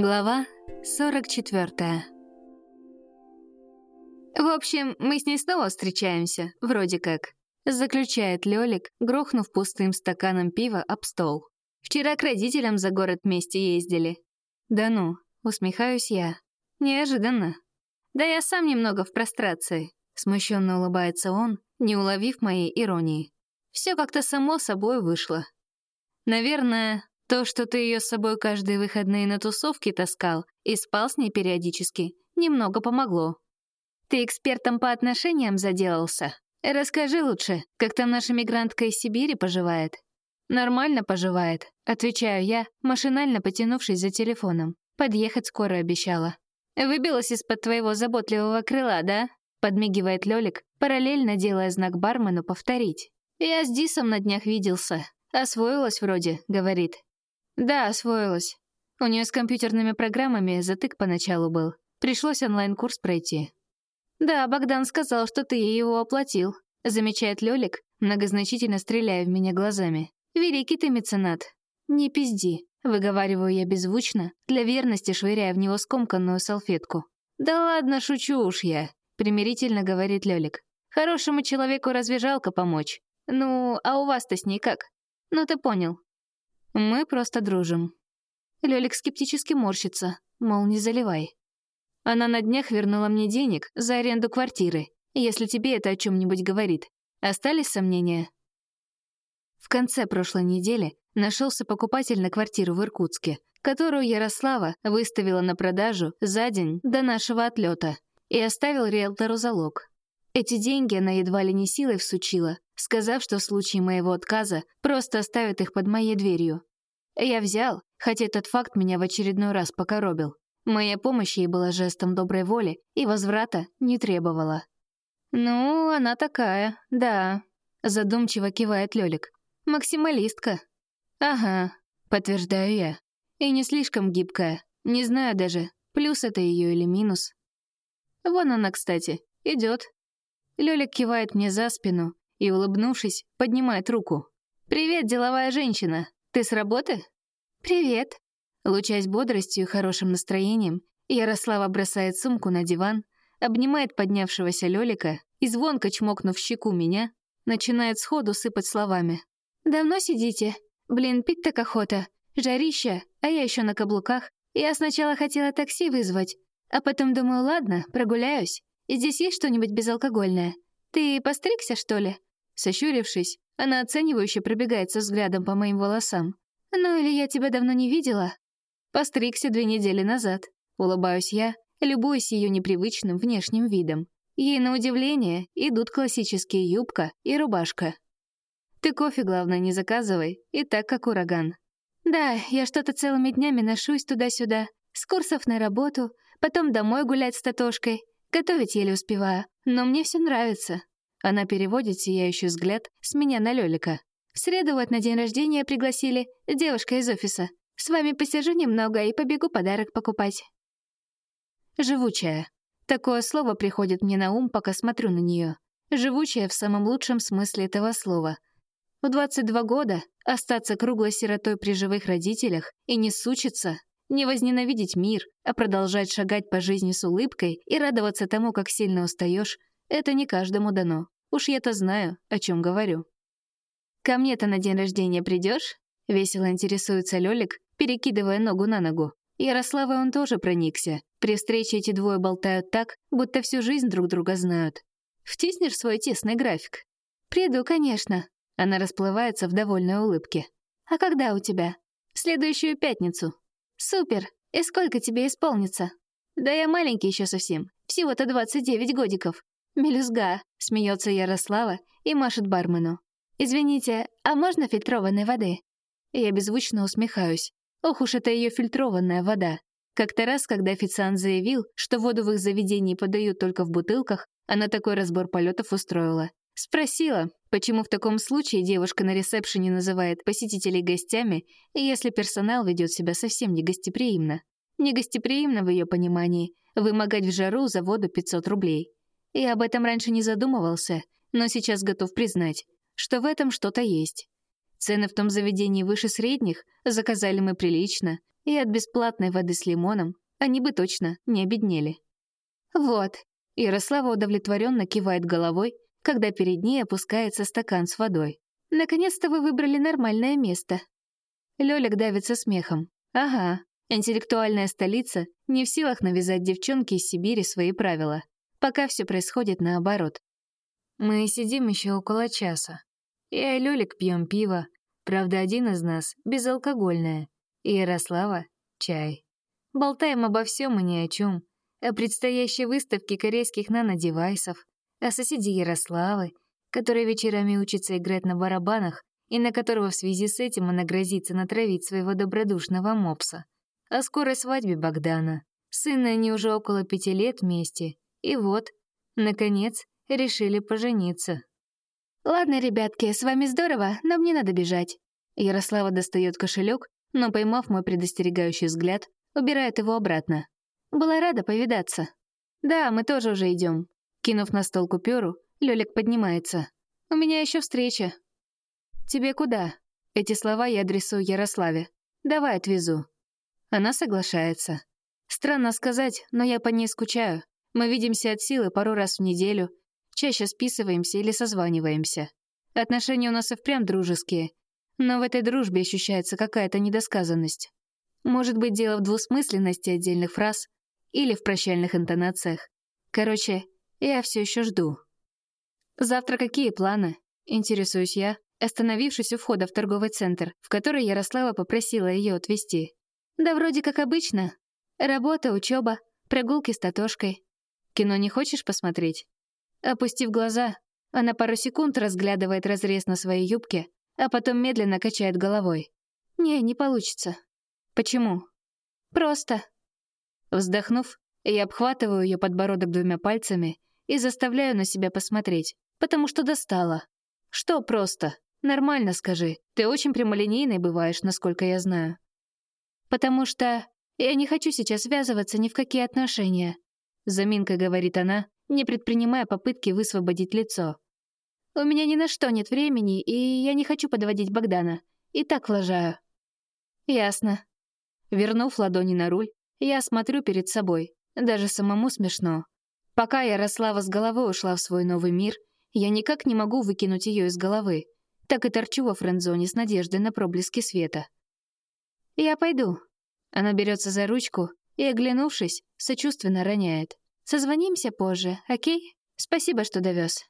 Глава 44 «В общем, мы с ней снова встречаемся, вроде как», заключает Лёлик, грохнув пустым стаканом пива об стол. «Вчера к родителям за город вместе ездили». «Да ну», усмехаюсь я. «Неожиданно». «Да я сам немного в прострации», смущенно улыбается он, не уловив моей иронии. Все как-то само собой вышло. Наверное, то, что ты ее с собой каждые выходные на тусовки таскал и спал с ней периодически, немного помогло. Ты экспертом по отношениям заделался? Расскажи лучше, как там наша мигрантка из Сибири поживает? Нормально поживает, отвечаю я, машинально потянувшись за телефоном. Подъехать скоро обещала. Выбилась из-под твоего заботливого крыла, да? Подмигивает Лёлик, параллельно делая знак бармену повторить. Я с Дисом на днях виделся. Освоилась вроде, говорит. Да, освоилась. У нее с компьютерными программами затык поначалу был. Пришлось онлайн-курс пройти. Да, Богдан сказал, что ты ей его оплатил. Замечает Лёлик, многозначительно стреляя в меня глазами. Великий ты меценат. Не пизди. Выговариваю я беззвучно, для верности швыряя в него скомканную салфетку. «Да ладно, шучу уж я», — примирительно говорит Лёлик. «Хорошему человеку разве жалко помочь? Ну, а у вас-то с ней как? Ну ты понял. Мы просто дружим. Лёлик скептически морщится, мол, не заливай. Она на днях вернула мне денег за аренду квартиры, если тебе это о чем нибудь говорит. Остались сомнения? В конце прошлой недели нашелся покупатель на квартиру в Иркутске, которую Ярослава выставила на продажу за день до нашего отлета и оставил риэлтору залог. Эти деньги она едва ли не силой всучила, сказав, что в случае моего отказа просто оставит их под моей дверью. Я взял, хотя этот факт меня в очередной раз покоробил. Моя помощь ей была жестом доброй воли и возврата не требовала. «Ну, она такая, да», — задумчиво кивает Лёлик. «Максималистка». «Ага», — подтверждаю я. «И не слишком гибкая. Не знаю даже, плюс это ее или минус». «Вон она, кстати, идет. Лёлик кивает мне за спину, и, улыбнувшись, поднимает руку. «Привет, деловая женщина! Ты с работы?» «Привет!» Лучась бодростью и хорошим настроением, Ярослава бросает сумку на диван, обнимает поднявшегося Лёлика и, звонко чмокнув щеку меня, начинает сходу сыпать словами. «Давно сидите? Блин, пить так охота. Жарища, а я еще на каблуках. Я сначала хотела такси вызвать, а потом думаю, ладно, прогуляюсь. Здесь есть что-нибудь безалкогольное? Ты постригся, что ли? Сощурившись, она оценивающе пробегается взглядом по моим волосам. «Ну или я тебя давно не видела?» Постригся две недели назад. Улыбаюсь я, любуясь ее непривычным внешним видом. Ей, на удивление, идут классические юбка и рубашка. Ты кофе, главное, не заказывай, и так как ураган. Да, я что-то целыми днями ношусь туда-сюда, с курсов на работу, потом домой гулять с Татошкой, готовить еле успеваю, но мне все нравится. Она переводит сияющий взгляд с меня на Лёлика. «В среду вот на день рождения пригласили, девушка из офиса. С вами посижу немного и побегу подарок покупать». Живучая. Такое слово приходит мне на ум, пока смотрю на нее. Живучая в самом лучшем смысле этого слова. В 22 года остаться круглой сиротой при живых родителях и не сучиться, не возненавидеть мир, а продолжать шагать по жизни с улыбкой и радоваться тому, как сильно устаешь, это не каждому дано. Уж я-то знаю, о чем говорю. «Ко мне-то на день рождения придешь? весело интересуется Лёлик, перекидывая ногу на ногу. Ярослава он тоже проникся. При встрече эти двое болтают так, будто всю жизнь друг друга знают. Втиснешь свой тесный график? «Приду, конечно». Она расплывается в довольной улыбке. «А когда у тебя?» «В следующую пятницу». «Супер! И сколько тебе исполнится?» «Да я маленький еще совсем. Всего-то 29 годиков. «Мелюзга», — смеется Ярослава и машет бармену. «Извините, а можно фильтрованной воды?» Я беззвучно усмехаюсь. Ох уж это ее фильтрованная вода. Как-то раз, когда официант заявил, что воду в их заведении подают только в бутылках, она такой разбор полетов устроила. Спросила, почему в таком случае девушка на ресепшене называет посетителей гостями, если персонал ведет себя совсем негостеприимно. Негостеприимно в ее понимании вымогать в жару за воду 500 рублей. Я об этом раньше не задумывался, но сейчас готов признать, что в этом что-то есть. Цены в том заведении выше средних, заказали мы прилично, и от бесплатной воды с лимоном они бы точно не обеднели. Вот. Ярослава удовлетворенно кивает головой, когда перед ней опускается стакан с водой. Наконец-то вы выбрали нормальное место. Лёлик давится смехом. Ага, интеллектуальная столица не в силах навязать девчонке из Сибири свои правила. Пока все происходит наоборот. Мы сидим еще около часа. Я и Лёлик пьем пиво. Правда, один из нас безалкогольное. И Ярослава — чай. Болтаем обо всем и ни о чем. О предстоящей выставке корейских нанодевайсов, о соседе Ярославы, которая вечерами учится играть на барабанах и на которого в связи с этим она грозится натравить своего добродушного мопса, о скорой свадьбе Богдана. Сына они уже около пяти лет вместе, и вот, наконец, решили пожениться. «Ладно, ребятки, с вами здорово, нам не надо бежать». Ярослава достает кошелек, но, поймав мой предостерегающий взгляд, убирает его обратно. Была рада повидаться. «Да, мы тоже уже идем. Кинув на стол купюру, Лёлик поднимается. «У меня еще встреча». «Тебе куда?» Эти слова я адресую Ярославе. «Давай отвезу». Она соглашается. Странно сказать, но я по ней скучаю. Мы видимся от силы пару раз в неделю, чаще списываемся или созваниваемся. Отношения у нас и впрямь дружеские, но в этой дружбе ощущается какая-то недосказанность. Может быть, дело в двусмысленности отдельных фраз или в прощальных интонациях. Короче, я все еще жду. Завтра какие планы? Интересуюсь я, остановившись у входа в торговый центр, в который Ярослава попросила ее отвезти. Да вроде как обычно. Работа, учеба, прогулки с Татошкой. Кино не хочешь посмотреть? Опустив глаза, она пару секунд разглядывает разрез на своей юбке, а потом медленно качает головой. «Не, не получится». «Почему?» «Просто». Вздохнув, я обхватываю ее подбородок двумя пальцами и заставляю на себя посмотреть, потому что достала. «Что просто? Нормально скажи. Ты очень прямолинейной бываешь, насколько я знаю». «Потому что я не хочу сейчас связываться ни в какие отношения», заминкой говорит она, не предпринимая попытки высвободить лицо. «У меня ни на что нет времени, и я не хочу подводить Богдана. И так лажаю». «Ясно». Вернув ладони на руль, я смотрю перед собой. Даже самому смешно. Пока Ярослава с головой ушла в свой новый мир, я никак не могу выкинуть ее из головы. Так и торчу во френдзоне с надеждой на проблески света. «Я пойду». Она берется за ручку и, оглянувшись, сочувственно роняет. «Созвонимся позже, окей? Спасибо, что довез.